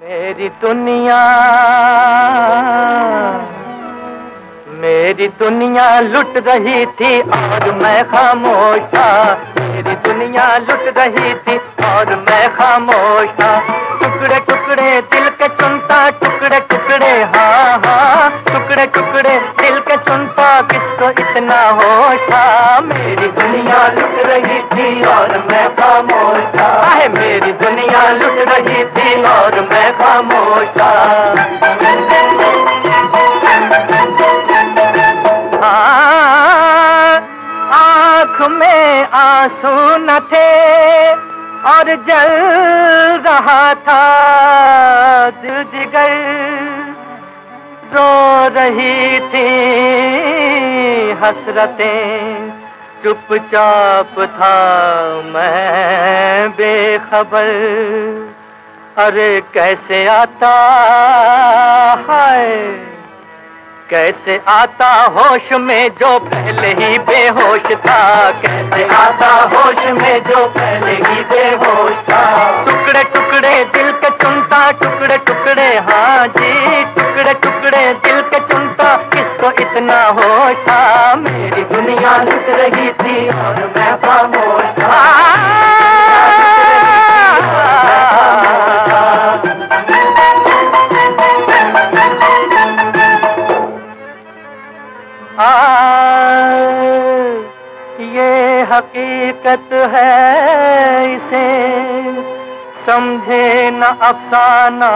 میری دنیا میری دنیا لٹ رہی تھی، اور میں خاموش تھا میری دنیا لٹ رہی تھی، اور میں خاموش تھا ٹکڑے ٹکڑے دل کے چنتا، ٹکڑے ٹکڑے ہاں ہاں۔ ٹکڑے ٹکڑے دل کے چنتا، کس کو اتنا ہوش تھا میری دنیا لٹ رہی تھی، اور میں خاموش تھا میری دنیا لٹ رہی تھی اور میں خاموش تھا۔ آنکھ میں آنسو نہ تھے اور جل رہا تھا۔ دل جگر رو رہی تھی حسرتیں۔ چپ چاپ تھا میں بے خبر۔ ارے کیسے آتا ہے؟ کیسے آتا ہوش میں جو پہلے ہی بے ہوش تھا؟ کیسے آتا ہوش میں جو پہلے ہی بے ہوش تھا؟ ٹکڑے ٹکڑے دل کے چنتا ٹکڑے ٹکڑے ہاں جی۔ کس کو اتنا ہوش تھا، میری دنیا لٹ رہی تھی اور میں خاموش تھا۔ یہ حقیقت ہے، اسے سمجھے نہ افسانہ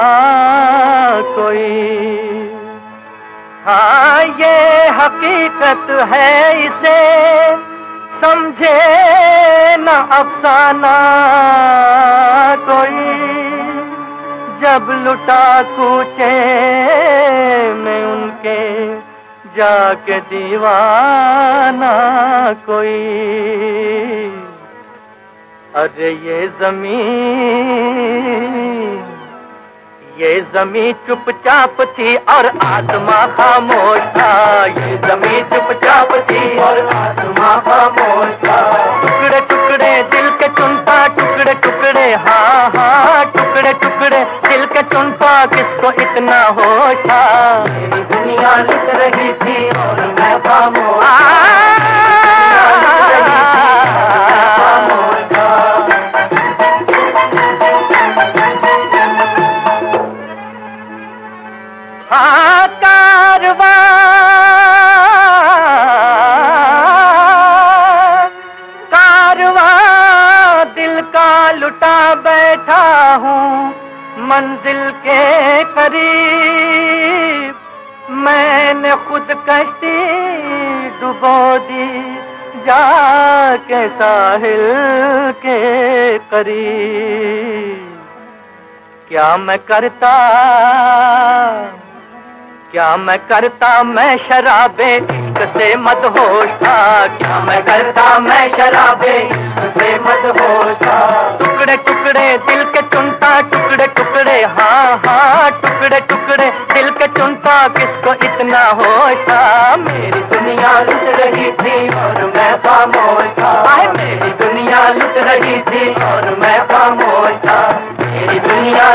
کوئی۔ ہاں یہ حقیقت ہے اسے سمجھے نہ افسانہ کوئی۔ جب لٹا کوچے میں ان کے جا کے دیوانہ کوئی۔ ارے، یہ زمین یہ زمین چپ چاپ تھی اور آسماں خاموش تھا۔ یہ زمین چپ چاپ تھی اور آسماں خاموش تھا۔ ٹکڑے ٹکڑے دل کے چنتا، ٹکڑے ٹکڑے ہاں ہاں ٹکڑے ٹکڑے دل کے چنتا، کس کو اتنا ہوش تھا؟ دنیا لٹ رہی تھی اور میں خاموش کارواں کارواں دل کا لٹا بیٹھا ہوں منزل کے قریب۔ میں نے خود کشتی ڈبو دی جا کے ساحل کے قریب۔ کیا میں کرتا کیا میں کرتا میں شراب عشق سے مت ہوش تھا، کیا میں کرتا میں شراب عشق سے مت ہوش تھا۔ ٹکڑے ٹکڑے دل کے چنتا، ٹکڑے ٹکڑے ہاں ہاں ٹکڑے ٹکڑے دل کے چنتا، کس کو اتنا ہوش تھا؟ میری دنیا لٹ رہی تھی اور میں خاموش تھا۔ میری دنیا لٹ رہی تھی اور میں خاموش تھا۔ میری دنیا